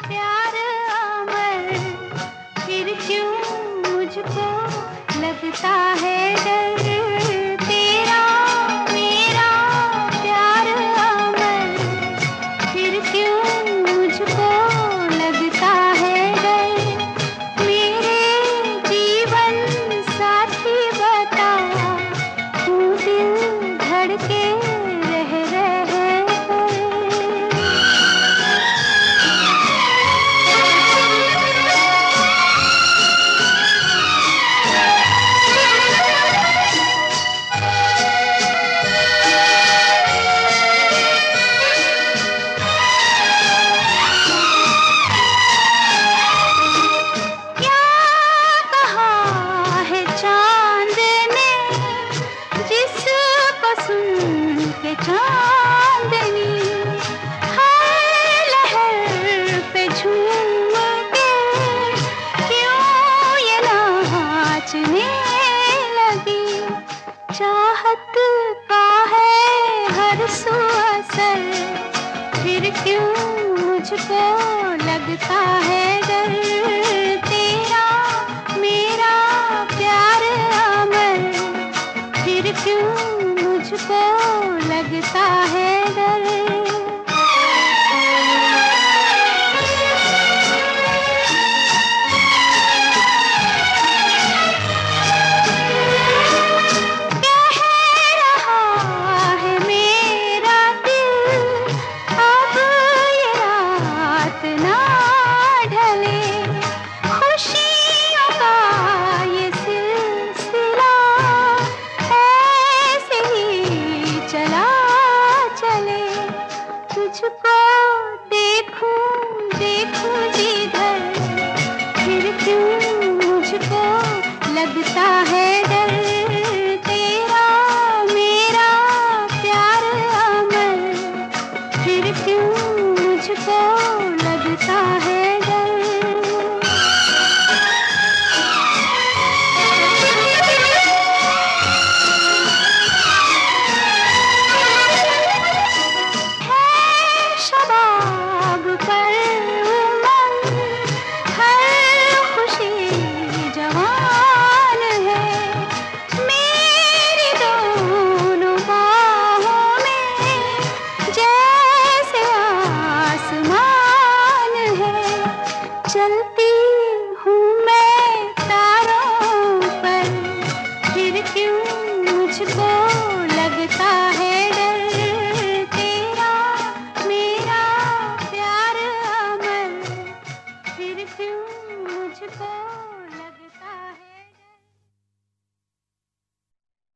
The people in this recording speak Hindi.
प्यार अमर फिर क्यों मुझको लगता है डर? रात का है हर सो असर फिर क्यों मुझको लगता है डर? तेरा, मेरा प्यार अमर। फिर क्यों मुझको लगता है डर? मुझको मुझको